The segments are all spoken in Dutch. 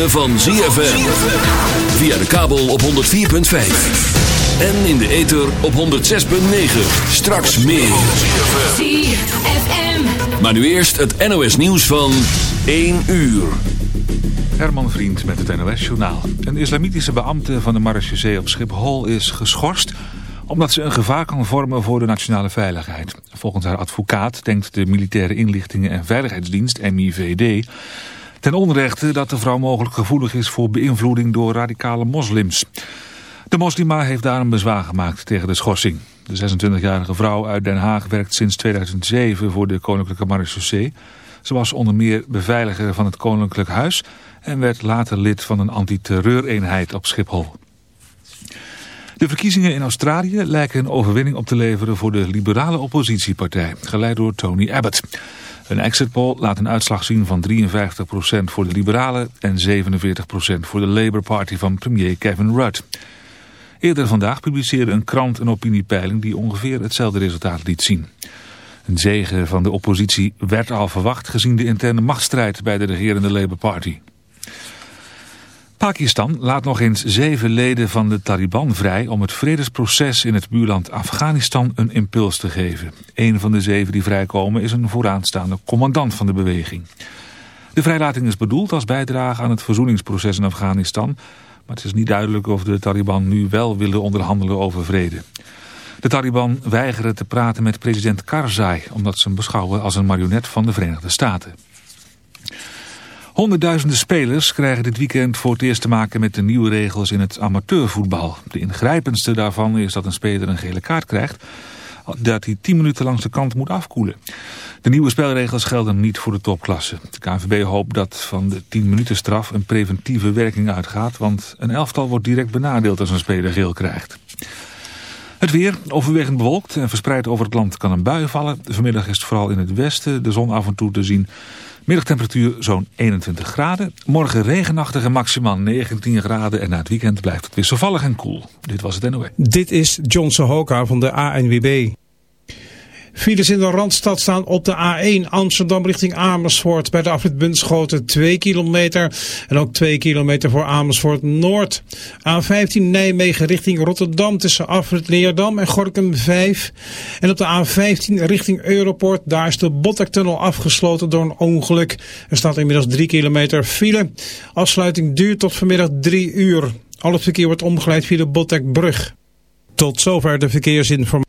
ritme van ZFM. Via de kabel op 104.5. En in de ether op 106.9. Straks meer. ZFM. Maar nu eerst het NOS nieuws van 1 uur. Herman Vriend met het NOS Journaal. Een islamitische beambte van de marechaussee op Schiphol is geschorst... omdat ze een gevaar kan vormen voor de nationale veiligheid. Volgens haar advocaat denkt de Militaire Inlichtingen en Veiligheidsdienst, MIVD... ten onrechte dat de vrouw mogelijk gevoelig is voor beïnvloeding door radicale moslims. De moslima heeft daarom bezwaar gemaakt tegen de schorsing. De 26-jarige vrouw uit Den Haag werkt sinds 2007 voor de Koninklijke Marechaussee... Ze was onder meer beveiliger van het Koninklijk Huis en werd later lid van een antiterreureenheid op Schiphol. De verkiezingen in Australië lijken een overwinning op te leveren voor de liberale oppositiepartij, geleid door Tony Abbott. Een exit poll laat een uitslag zien van 53% voor de liberalen en 47% voor de Labour Party van premier Kevin Rudd. Eerder vandaag publiceerde een krant een opiniepeiling die ongeveer hetzelfde resultaat liet zien. Een zege van de oppositie werd al verwacht gezien de interne machtsstrijd bij de regerende Labour Party. Pakistan laat nog eens zeven leden van de Taliban vrij om het vredesproces in het buurland Afghanistan een impuls te geven. Een van de zeven die vrijkomen is een vooraanstaande commandant van de beweging. De vrijlating is bedoeld als bijdrage aan het verzoeningsproces in Afghanistan, maar het is niet duidelijk of de Taliban nu wel willen onderhandelen over vrede. De Taliban weigeren te praten met president Karzai... omdat ze hem beschouwen als een marionet van de Verenigde Staten. Honderdduizenden spelers krijgen dit weekend voor het eerst te maken met de nieuwe regels in het amateurvoetbal. De ingrijpendste daarvan is dat een speler een gele kaart krijgt dat hij 10 minuten langs de kant moet afkoelen. De nieuwe spelregels gelden niet voor de topklasse. De KNVB hoopt dat van de 10 minuten straf een preventieve werking uitgaat, want een elftal wordt direct benadeeld als een speler geel krijgt. Het weer, overwegend bewolkt en verspreid over het land kan een bui vallen. Vanmiddag is het vooral in het westen de zon af en toe te zien. Middagtemperatuur zo'n 21 graden. Morgen regenachtig en maximaal 19 graden. En na het weekend blijft het wisselvallig en koel. Dit was het NOE. Dit is John Sohoka van de ANWB. Files in de Randstad staan op de A1 Amsterdam richting Amersfoort. Bij de afrit Bunschoten 2 kilometer. En ook 2 kilometer voor Amersfoort Noord. A15 Nijmegen richting Rotterdam tussen afrit Leerdam en Gorkum 5. En op de A15 richting Europort. Daar is de Bottektunnel afgesloten door een ongeluk. Er staat inmiddels 3 kilometer file. Afsluiting duurt tot vanmiddag 3 uur. Al het verkeer wordt omgeleid via de Bottekbrug. Tot zover de verkeersinformatie.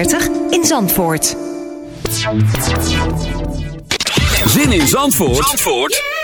in Zandvoort. Zin in Zandvoort, Zandvoort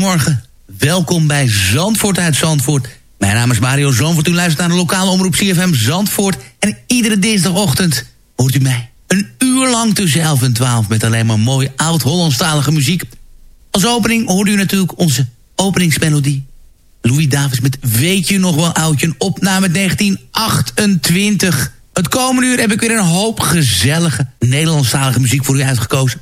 Goedemorgen. Welkom bij Zandvoort uit Zandvoort. Mijn naam is Mario Zandvoort. U luistert naar de lokale omroep CFM Zandvoort. En iedere dinsdagochtend hoort u mij een uur lang tussen 11 en 12... met alleen maar mooi oud-Hollandstalige muziek. Als opening hoorde u natuurlijk onze openingsmelodie. Louis Davis met Weet je nog wel oudje? Een opname 1928. Het komende uur heb ik weer een hoop gezellige Nederlandstalige muziek voor u uitgekozen.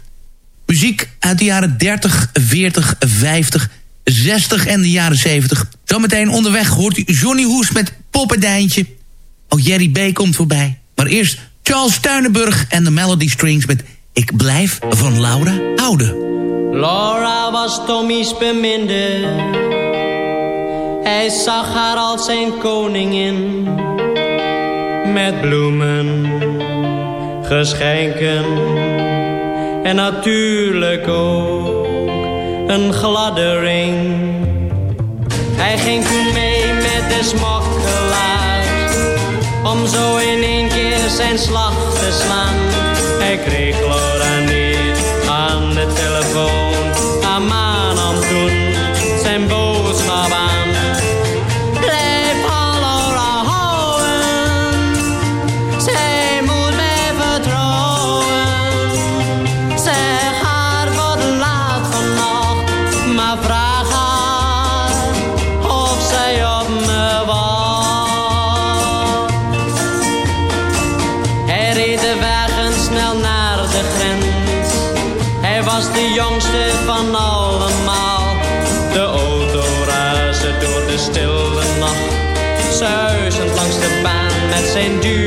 Muziek uit de jaren 30, 40, 50, 60 en de jaren 70. Zometeen onderweg hoort u Johnny Hoes met Poppendijntje. Ook Jerry B. komt voorbij. Maar eerst Charles Tuinenburg en de Melody Strings met Ik blijf van Laura houden. Laura was Tommy's beminde. Hij zag haar als zijn koningin. Met bloemen, geschenken en natuurlijk ook een gladde ring. Hij ging toen mee met de smokkelaars, om zo in één keer zijn slag te slaan. Hij kreeg Laura neer aan de telefoon, maan nam toen boodschap aan. Jongste van allemaal. De auto raasde door de stille nacht. Zuizend langs de baan met zijn dure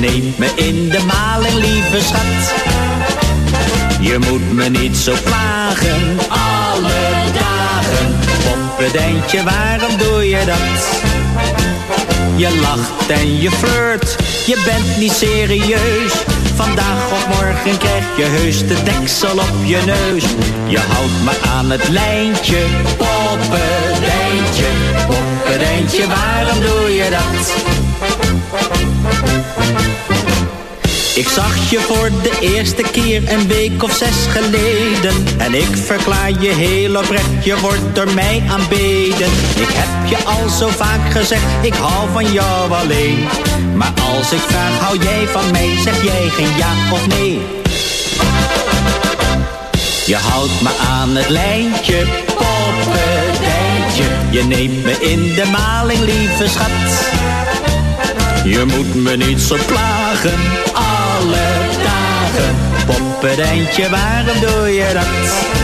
neemt me in de maling, lieve schat. Je moet me niet zo plagen, alle dagen. Poppendijntje, waarom doe je dat? Je lacht en je flirt, je bent niet serieus. Vandaag of morgen krijg je heus de deksel op je neus. Je houdt me aan het lijntje, poppendijntje. Poppendijntje, waarom doe je dat? Ik zag je voor de eerste keer een week of zes geleden. En ik verklaar je heel oprecht, je wordt door mij aanbeden. Ik heb je al zo vaak gezegd, ik hou van jou alleen. Maar als ik vraag, hou jij van mij, zeg jij geen ja of nee? Je houdt me aan het lijntje, poppendijntje Je neemt me in de maling, lieve schat je moet me niet zo plagen, alle dagen. Poppendijntje, waarom doe je dat?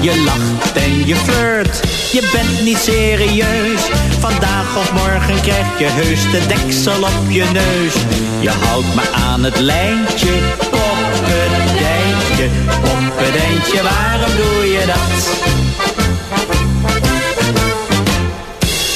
Je lacht en je flirt, je bent niet serieus. Vandaag of morgen krijg je heus de deksel op je neus. Je houdt me aan het lijntje, poppendijntje. Poppendijntje, waarom doe je dat?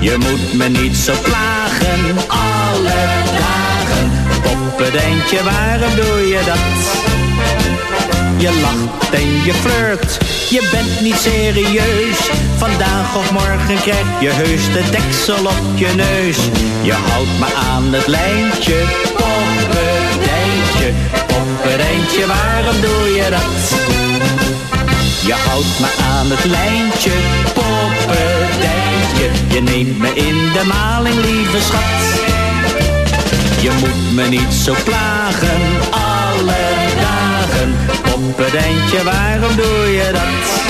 Je moet me niet zo plagen, alle dagen. Poppendijntje, waarom doe je dat? Je lacht en je flirt, je bent niet serieus. Vandaag of morgen krijg je heus de deksel op je neus. Je houdt me aan het lijntje, poppendijntje. Poppendijntje, waarom doe je dat? Je houdt me aan het lijntje, poppendijntje. Je neemt me in de maling, lieve schat. Je moet me niet zo plagen, alle dagen. Poppendijntje, waarom doe je dat?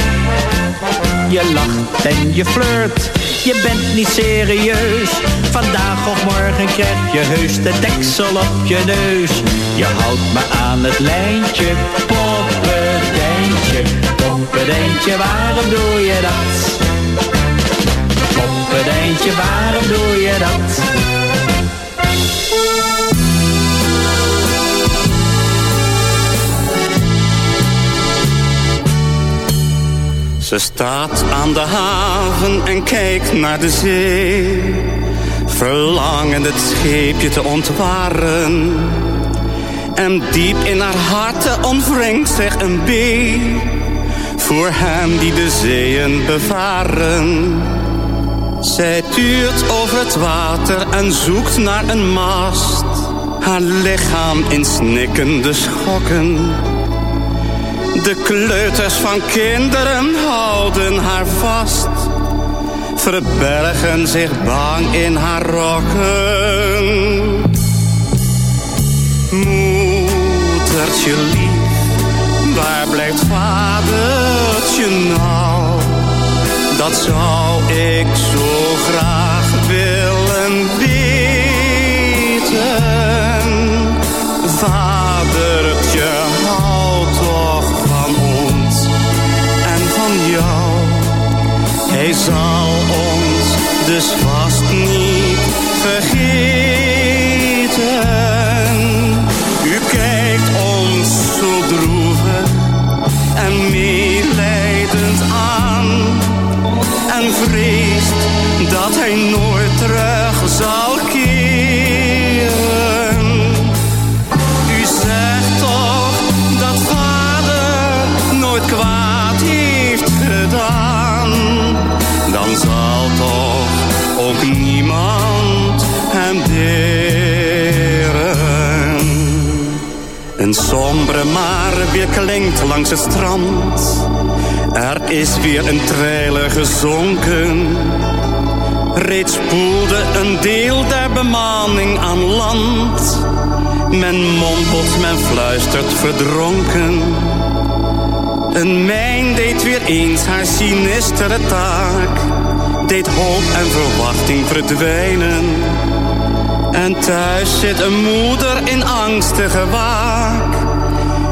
Je lacht en je flirt, je bent niet serieus. Vandaag of morgen krijg je heus de deksel op je neus. Je houdt me aan het lijntje, poppendijntje. Poppendijntje, waarom doe je dat? Poppendijntje, waarom doe je dat? Ze staat aan de haven en kijkt naar de zee. Verlangend het scheepje te ontwaren. En diep in haar hart ontwringt zich een bee. Voor hem die de zeeën bevaren. Zij tuurt over het water en zoekt naar een mast. Haar lichaam in snikkende schokken. De kleuters van kinderen houden haar vast. Verbergen zich bang in haar rokken. Moedertje lief, waar blijft vadertje nou? Dat zou ik zo graag willen weten. Vadertje, hou toch van ons en van jou. Hij zal ons dus weer klinkt langs het strand. Er is weer een trailer gezonken. Reeds spoelde een deel der bemanning aan land. Men mompelt, men fluistert verdronken. Een mijn deed weer eens haar sinistere taak. Deed hoop en verwachting verdwijnen. En thuis zit een moeder in angstige waak.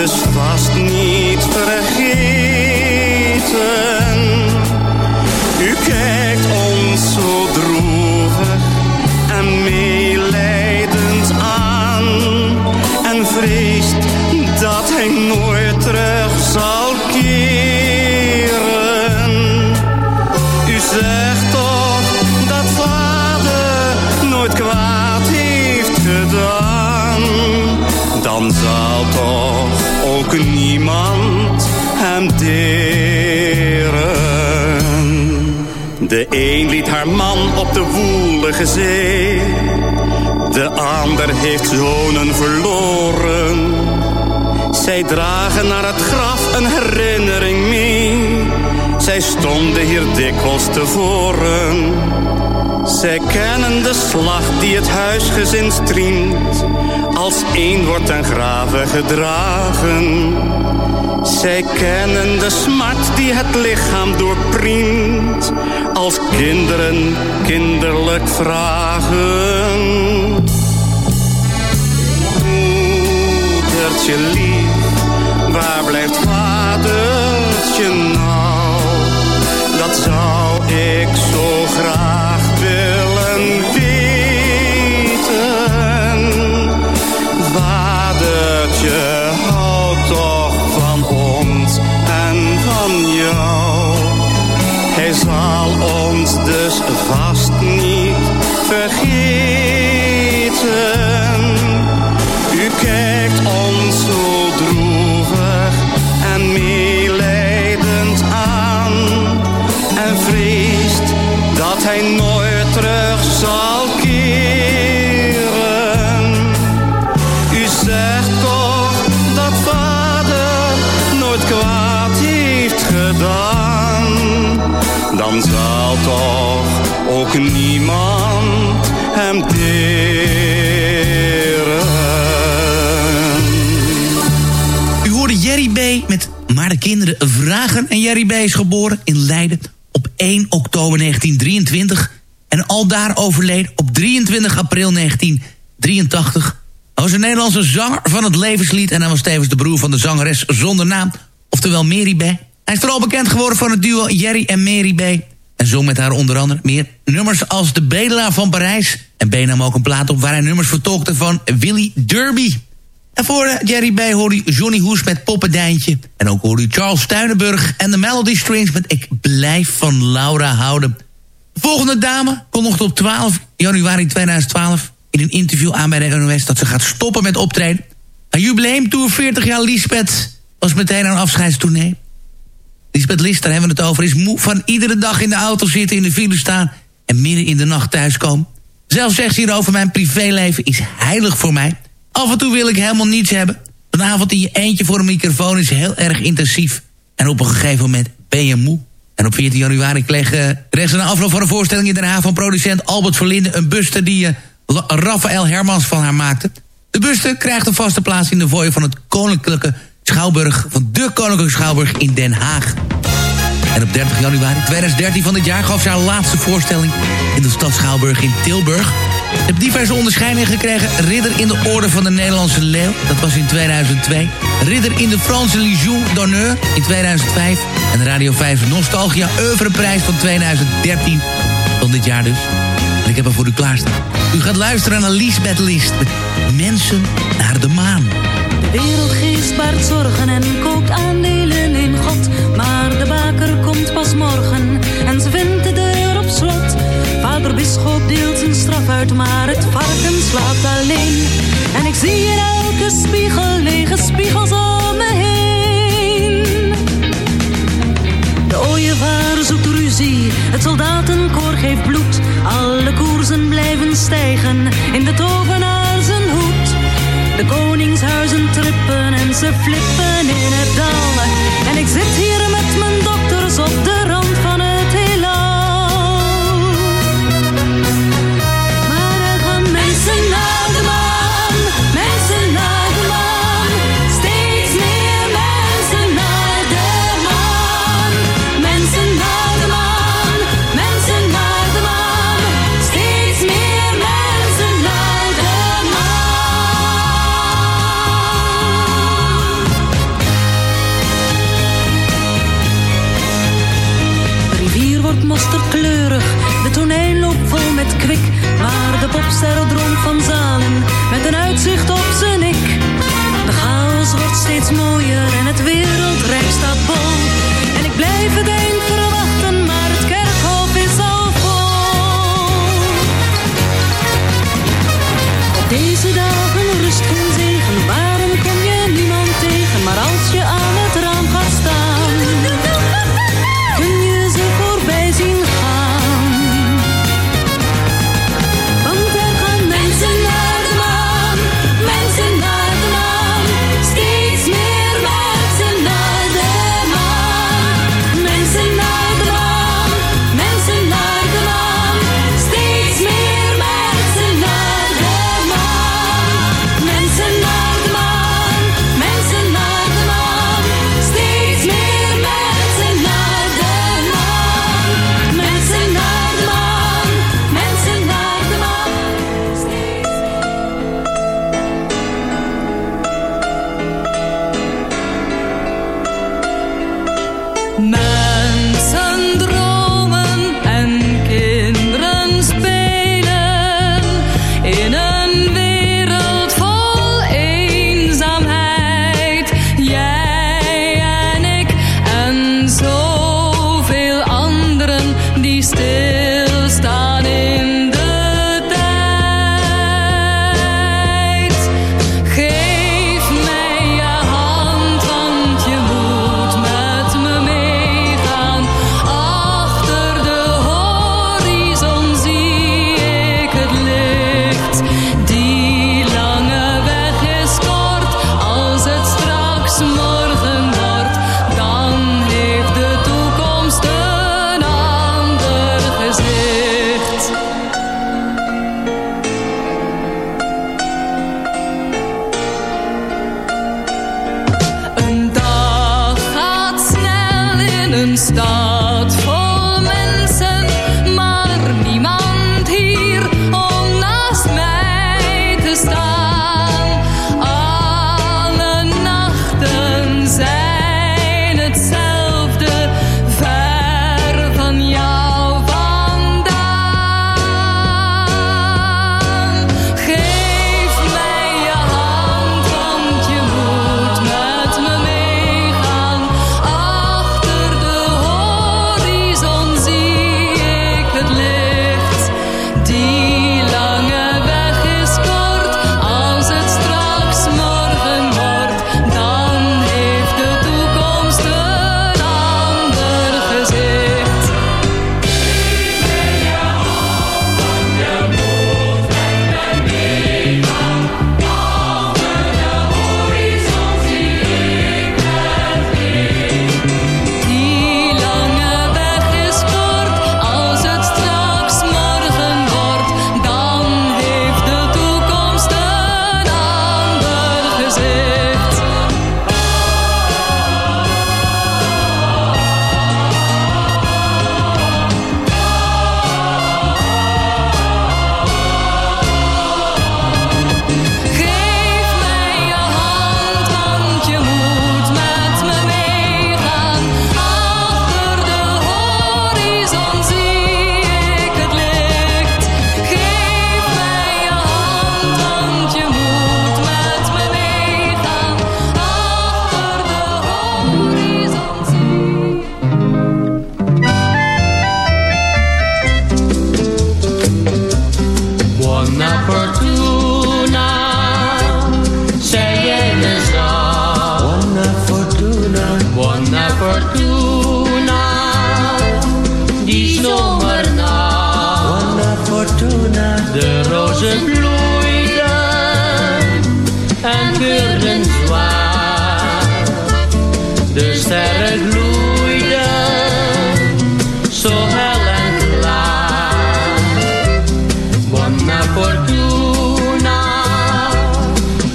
Dus vast niet vergeten. U kijkt ons zo droevig en meelijdend aan. En vreest dat hij nooit terug De ander heeft zonen verloren. Zij dragen naar het graf een herinnering mee. Zij stonden hier dikwijls tevoren. Zij kennen de slag die het huisgezin striemt. Als één wordt ten grave gedragen. Zij kennen de smart die het lichaam doorpriemt. Als kinderen kinderlijk vragen. Moedertje lief, waar blijft vadertje nou? Dat zou ik zo graag dus vast niet vergeten. U kijkt ons zo droevig en meelijdend aan. En vreest dat hij nooit terug zal ook niemand hem deren. U hoorde Jerry B. met Maar de kinderen vragen. En Jerry B. is geboren in Leiden op 1 oktober 1923. En al daar overleden op 23 april 1983. Hij was een Nederlandse zanger van het levenslied... en hij was tevens de broer van de zangeres zonder naam, oftewel Mary B. Hij is vooral bekend geworden van het duo Jerry en Mary B. En zong met haar onder andere meer nummers als De Bedelaar van Parijs... en B nam ook een plaat op waar hij nummers vertolkte van Willy Derby. En voor eh, Jerry B. hoorde u Johnny Hoes met Poppendijntje. En ook hoorde u Charles Tuinenburg en de Melody Strings met Ik blijf van Laura houden. De volgende dame kondigde op 12 januari 2012 in een interview aan bij de NOS... dat ze gaat stoppen met optreden. Een jubileumtour 40 jaar Lisbeth was meteen een afscheidstournee. Lisbeth List, daar hebben we het over, is moe van iedere dag in de auto zitten, in de file staan... en midden in de nacht thuiskomen. Zelf zegt ze hierover, mijn privéleven is heilig voor mij. Af en toe wil ik helemaal niets hebben. Een avond in je eentje voor een microfoon is heel erg intensief. En op een gegeven moment ben je moe. En op 14 januari kreeg, uh, kreeg ze na afloop van een voorstelling in Den Haag... van producent Albert Verlinde een buste die uh, Raphaël Hermans van haar maakte. De buste krijgt een vaste plaats in de foyer van het Koninklijke Schouwburg... van de Koninklijke Schouwburg in Den Haag. En op 30 januari 2013 van dit jaar gaf ze haar laatste voorstelling... in de stad Schouwburg in Tilburg. Ze heeft diverse onderscheidingen gekregen. Ridder in de Orde van de Nederlandse Leeuw, dat was in 2002. Ridder in de Franse Légion d'honneur in 2005. En Radio 5 Nostalgia Oeuvreprijs van 2013 van dit jaar dus. En ik heb er voor u klaarstaan. U gaat luisteren naar Lisbeth List met Mensen naar de Maan. De wereldgeest baart zorgen en koopt aandelen in God. Maar de baker komt pas morgen en ze vindt de deur op slot. Vader Bisschop deelt zijn straf uit, maar het varken slaapt alleen. En ik zie in elke spiegel lege spiegels om me heen. De ooievaar zoekt ruzie, het soldatenkoor geeft bloed. Alle koersen blijven stijgen in de tovenaar. De koningshuizen trippen en ze flippen in het dal. En ik zit hier met mijn dokters op de Popster droomt van zalen, met een uitzicht op zijn nek. De chaos wordt steeds mooier en het wereldrijk staat bol. En ik blijf het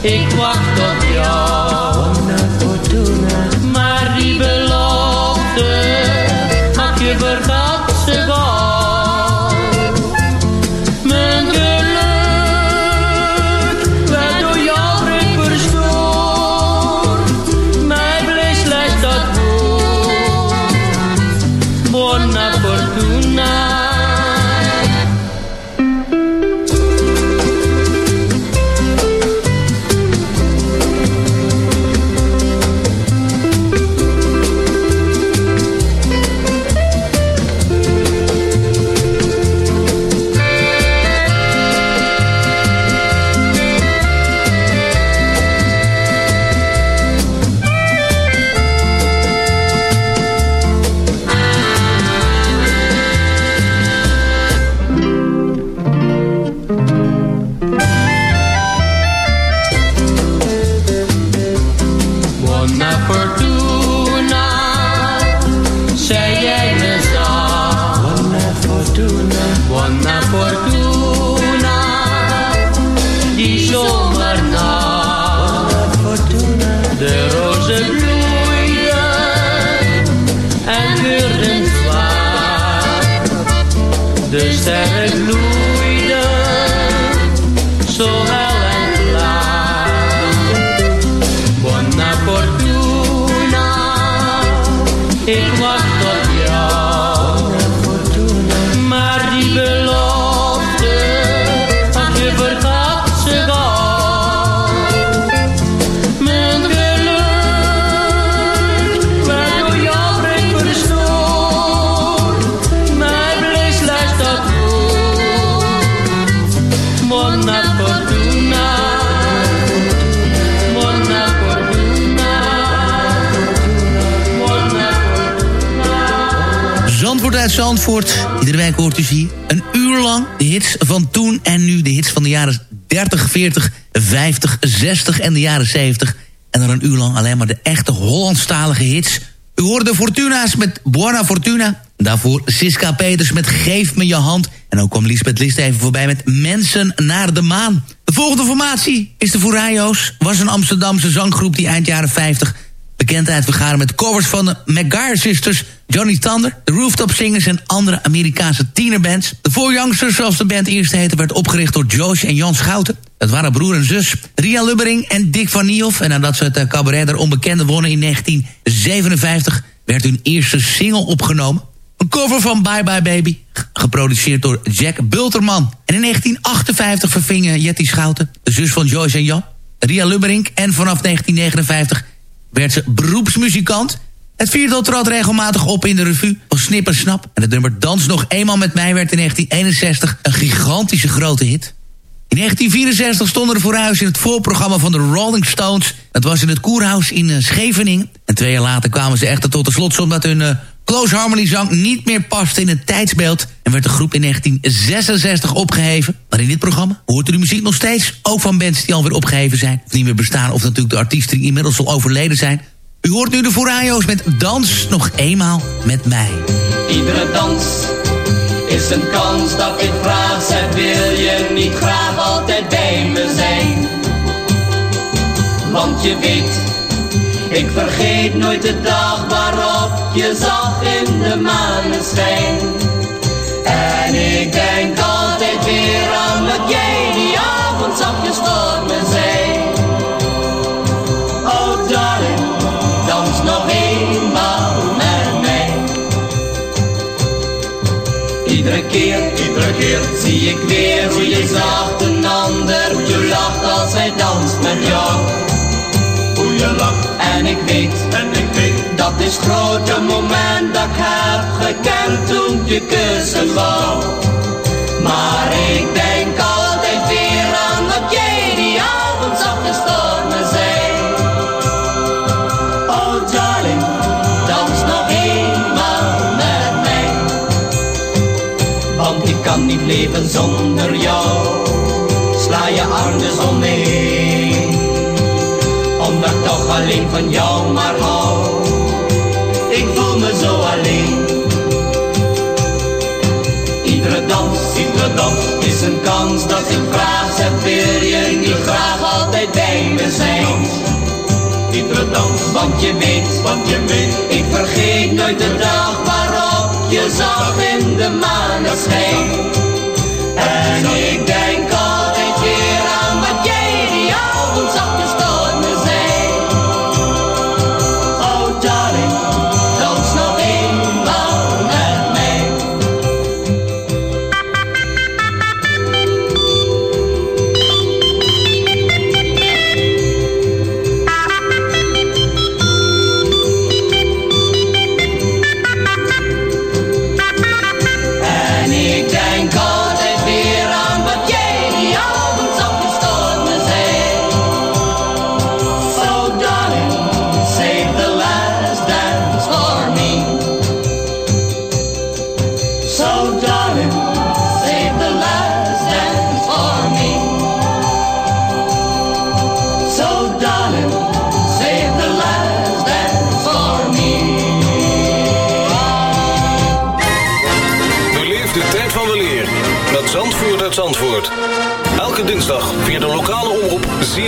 ik wacht Zandvoort. Iedere week hoort u hier. Een uur lang de hits van toen en nu. De hits van de jaren 30, 40, 50, 60 en de jaren 70. En dan een uur lang alleen maar de echte Hollandstalige hits. U hoorde de Fortuna's met Buona Fortuna. Daarvoor Siska Peters met Geef me je hand. En ook kwam Lisbeth List even voorbij met Mensen naar de maan. De volgende formatie is de Furayo's. Was een Amsterdamse zanggroep die eind jaren 50 bekendheid vergaren met covers van de McGuire Sisters, Johnny Thunder, de Rooftop Singers en andere Amerikaanse tienerbands. De Four Youngsters, zoals de band eerst heette, werd opgericht door Josh en Jan Schouten. Dat waren broer en zus, Ria Lubbering en Dick van Niehoff. En nadat ze het eh, cabaret der onbekende wonnen in 1957, werd hun eerste single opgenomen. Een cover van Bye Bye Baby, geproduceerd door Jack Bulterman. En in 1958 verving Jetty Schouten, de zus van Joyce en Jan, Ria Lubberink. En vanaf 1959 werd ze beroepsmuzikant. Het viertal trad regelmatig op in de revue van Snip en Snap. En het nummer Dans nog eenmaal met mij werd in 1961 een gigantische grote hit. In 1964 stonden er vooruit in het voorprogramma van de Rolling Stones. Dat was in het Koerhuis in eh, Scheveningen. En twee jaar later kwamen ze echter tot de slotsom omdat hun eh, Close Harmony zang niet meer paste in het tijdsbeeld. En werd de groep in 1966 opgeheven. Maar in dit programma hoort u de muziek nog steeds. Ook van bands die alweer opgeheven zijn. Of niet meer bestaan. Of natuurlijk de artiesten die inmiddels al overleden zijn. U hoort nu de Forayo's met Dans nog eenmaal met mij. Iedere dans is een kans dat ik vraag. Zeg, wil je niet graag altijd bij me zijn? Want je weet, ik vergeet nooit de dag waarop je zag in de maneschijn. En ik denk altijd weer aan wat jij die avond zachtjes voor me zei. Oh darling, dans nog eenmaal met mij. Iedere keer, iedere keer zie ik weer hoe je zacht een ander, hoe je lacht als hij danst met jou. Hoe je lacht en ik weet, en ik weet, dat is grote moment dat ik heb gekend toen je kussen wou. Maar ik denk altijd weer aan wat jij die avond zachtjes voor me zei. Oh darling, dans nog eenmaal met mij. Want ik kan niet leven zonder jou. Sla je arm dus om me. Alleen van jou maar hou. Ik voel me zo alleen. Iedere dans, iedere dans is een kans dat ik vraag. Zeg, wil je niet graag altijd bij me zijn? Iedere dans, want je weet, want je weet, ik vergeet nooit de dag waarop je zag in de maneschijn. En ik denk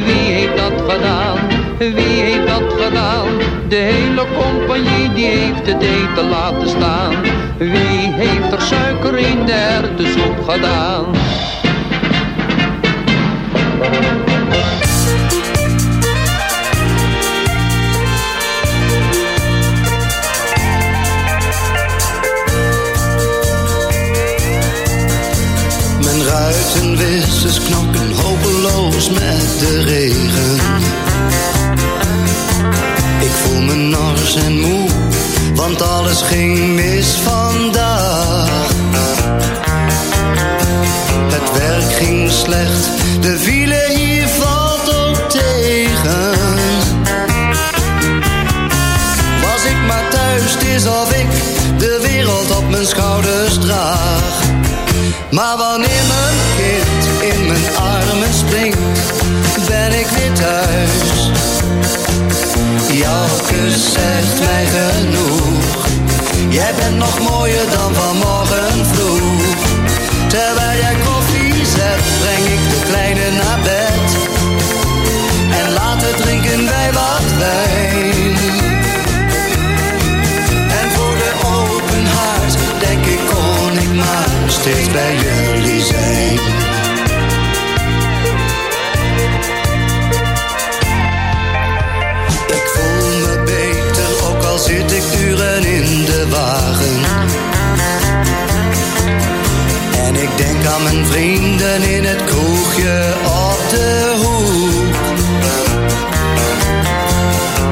Wie heeft dat gedaan? Wie heeft dat gedaan? De hele compagnie die heeft het eten laten staan. Wie heeft er suiker in de hertensoep gedaan? Ruitenwissers knokken hopeloos met de regen. Ik voel me ging mis vandaag. Het werk ging slecht, de file hier valt ook tegen. Was ik maar thuis, het is of ik de wereld op mijn schouders draag. Maar wanneer ben ik weer thuis. Jouw kus zegt mij genoeg. Jij bent nog mooier dan vanmorgen vroeg. Terwijl jij koffie zet, breng ik de kleine naar bed. En later drinken wij wat wijn. En voor de open hart denk ik kon ik maar steeds bij jullie zijn. In de wagen. En ik denk aan mijn vrienden in het kroegje op de hoek.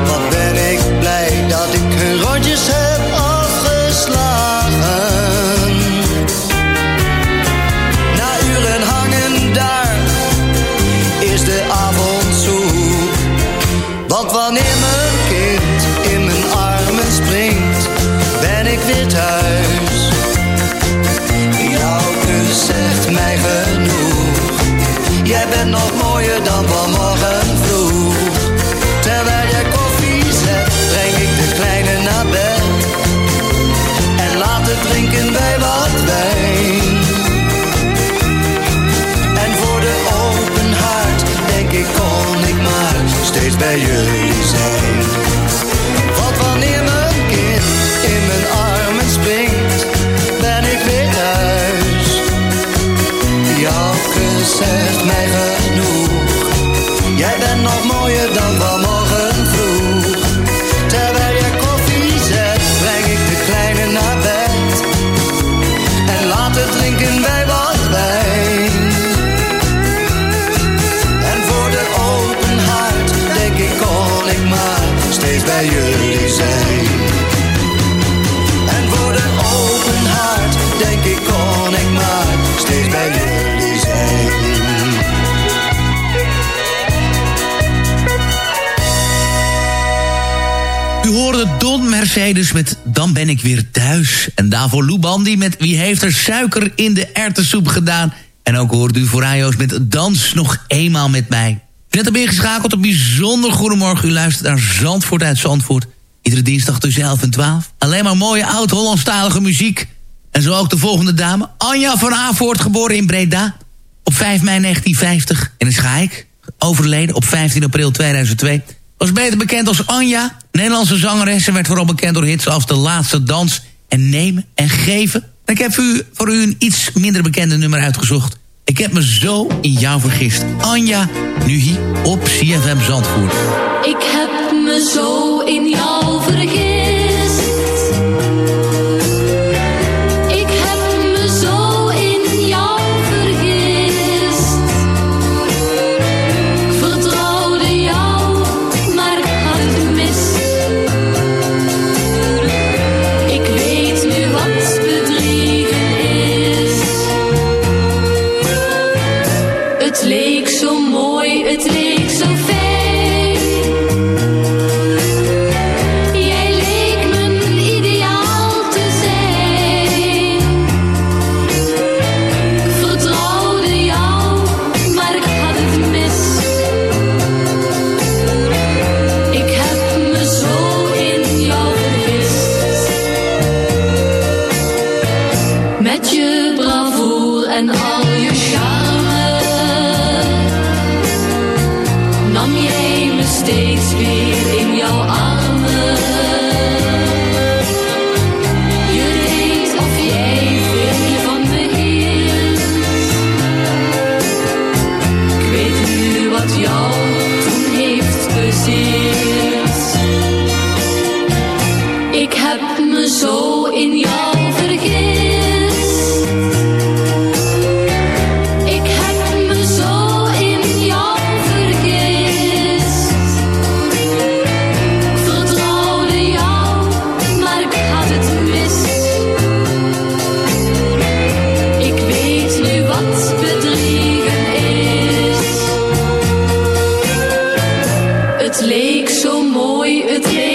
Wat ben ik blij dat ik hun rondjes heb afgeslagen. Na uren hangen daar is de avond zoek. Want wanneer steeds Don Mercedes met Dan ben ik weer thuis. En daarvoor Lou Bandy met Wie heeft er suiker in de erwtensoep gedaan. En ook hoorde u voor Ajo's met Dans nog eenmaal met mij. U bent erbij geschakeld op bijzonder goedemorgen. U luistert naar Zandvoort uit Zandvoort. Iedere dinsdag tussen 11 en 12. Alleen maar mooie oud-Hollandstalige muziek. En zo ook de volgende dame. Anja van Avoort, geboren in Breda. Op 5 mei 1950 in Schaik. Overleden op 15 april 2002 was beter bekend als Anja. Nederlandse zangeres en werd vooral bekend door hits als De Laatste Dans en Nemen en Geven. En ik heb u, voor u een iets minder bekende nummer uitgezocht. Ik heb me zo in jou vergist. Anja, nu hier op CFM Zandvoort. Ik heb me zo in jou vergist. leek zo mooi, het leek.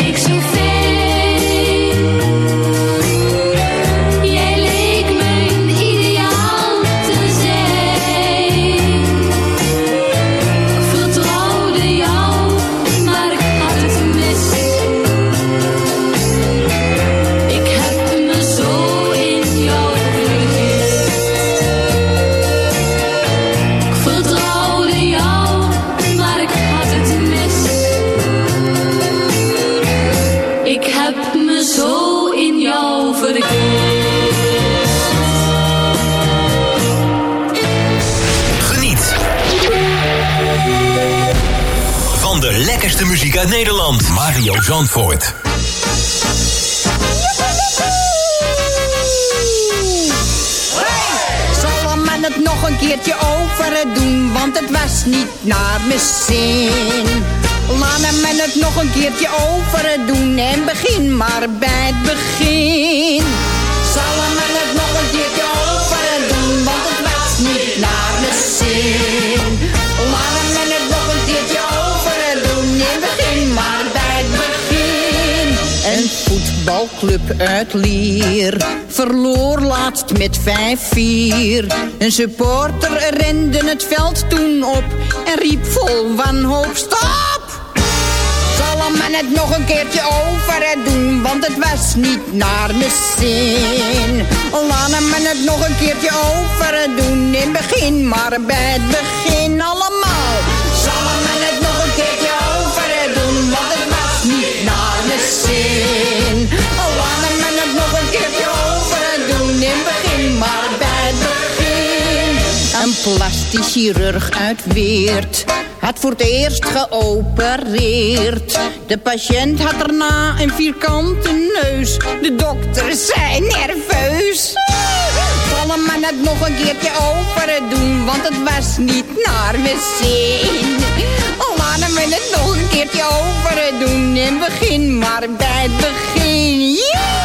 Naar mijn zin. Laat men het nog een keertje over doen en begin maar bij het begin. Zal men het nog een keertje over doen, want het was niet naar mijn zin. Laat het nog een keertje over doen en begin maar bij het begin. Een voetbalclub uit Lier verloor laatst met 5-4. Een supporter rende het veld toen op riep vol wanhoop stop! Zal men het nog een keertje over doen, want het was niet naar mijn zin. Laat men het nog een keertje over doen, in begin maar bij het begin allemaal. Zal men het nog een keertje over doen, want het was niet naar mijn zin. Plastisch chirurg uit Weert had voor het eerst geopereerd. De patiënt had daarna een vierkante neus. De dokter zei nerveus. Zal men het nog een keertje over doen, want het was niet naar mijn zin. Laten we het nog een keertje over doen en begin maar bij het begin.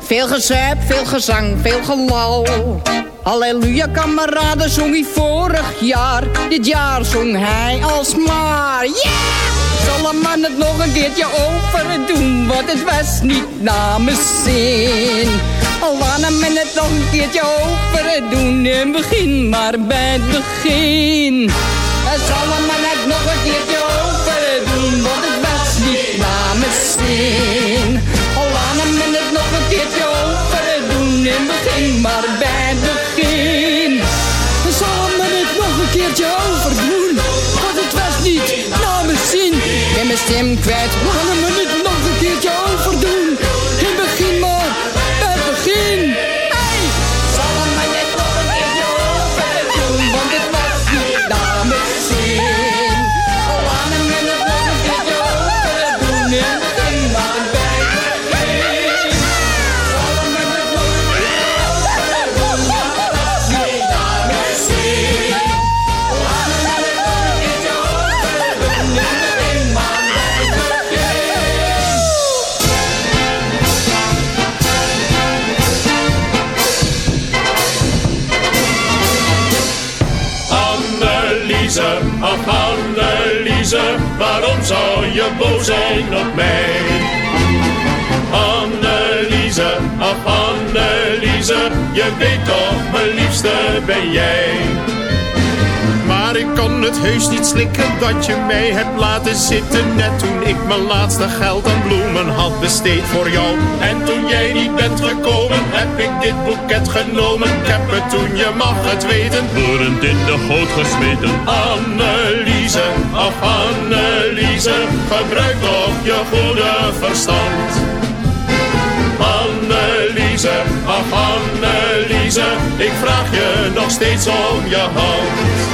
Veel gezuip, veel gezang, veel gelal. Halleluja, kameraden, zong hij vorig jaar. Dit jaar zong hij alsmaar. Yeah! Zal een man het nog een keertje over doen, want het was niet mijn zin. Al laat men het nog een keertje over doen en begin maar bij het begin. Zal een man het nog een keertje over doen, want het was niet mijn zin. Maar bij het begin. Zal men het nog een keertje overdoen, want het was niet naar mijn zin. Ik ben mijn stem kwijt, laat men boos zijn op mij? Anneliese, ach Anneliese, je weet toch, mijn liefste ben jij. Maar ik kan het heus niet slikken dat je mij hebt laten zitten. Net toen ik mijn laatste geld aan bloemen had besteed voor jou. En toen jij niet bent gekomen, heb ik dit boeket genomen. Ik heb het toen, je mag het weten, bloedend in de goot gesmeten. Anneliese, ach Anneliese, gebruik toch je goede verstand. Anneliese, ach Anneliese, ik vraag je nog steeds om je hand.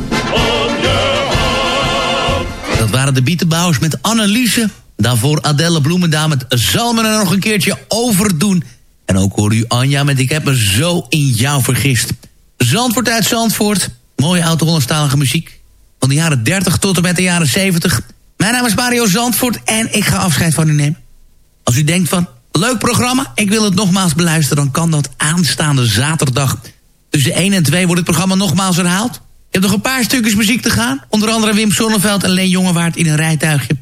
Dat waren de Bietenbouwers met Anneliese. Daarvoor Adelle Bloemendaal met Zal me er nog een keertje overdoen. En ook hoorde u Anja met Ik heb me zo in jou vergist. Zandvoort uit Zandvoort. Mooie oud-Hollandstalige muziek. Van de jaren 30 tot en met de jaren 70. Mijn naam is Mario Zandvoort en ik ga afscheid van u nemen. Als u denkt van, leuk programma, ik wil het nogmaals beluisteren... dan kan dat aanstaande zaterdag. Tussen 1 en 2 wordt het programma nogmaals herhaald. Hebt nog een paar stukjes muziek te gaan. Onder andere Wim Sonneveld en Leen Jongewaard in een rijtuigje.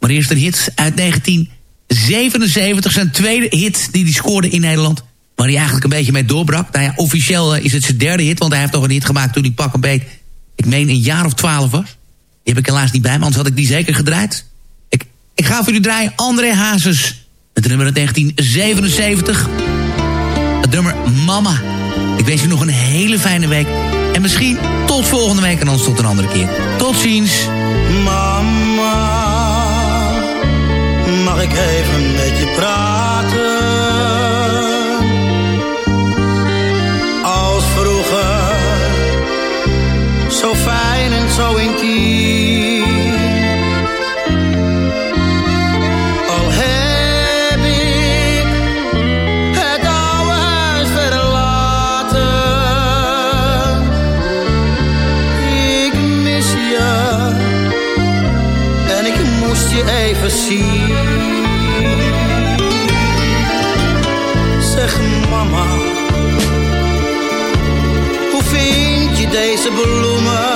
Maar eerst een hit uit 1977. Zijn tweede hit die hij scoorde in Nederland. Waar hij eigenlijk een beetje mee doorbrak. Nou ja, officieel eh, is het zijn derde hit. Want hij heeft toch een hit gemaakt toen hij pak een beet... ik meen een jaar of twaalf was. Die heb ik helaas niet bij me, anders had ik die zeker gedraaid. Ik, ik ga voor u draaien André Hazes. Het nummer uit 1977. Het nummer Mama. Ik wens u nog een hele fijne week. En misschien tot volgende week en anders tot een andere keer. Tot ziens. Mama, mag ik even met je praten? Als vroeger, zo fijn en zo intiem. Zien. Zeg mama, hoe vind je deze bloemen?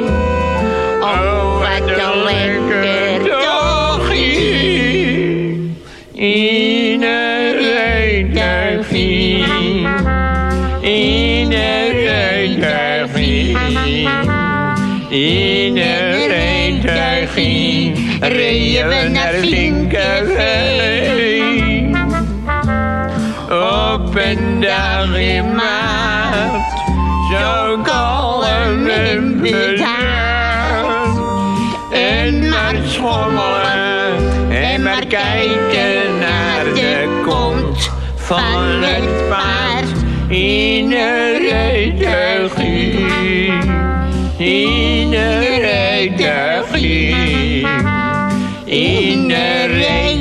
naar Vinkerveen. Op en daar in maart, zo kalm en bedaard. En maar schommelen en maar kijken naar de kont van het paard in de reetergie. In de reetergie.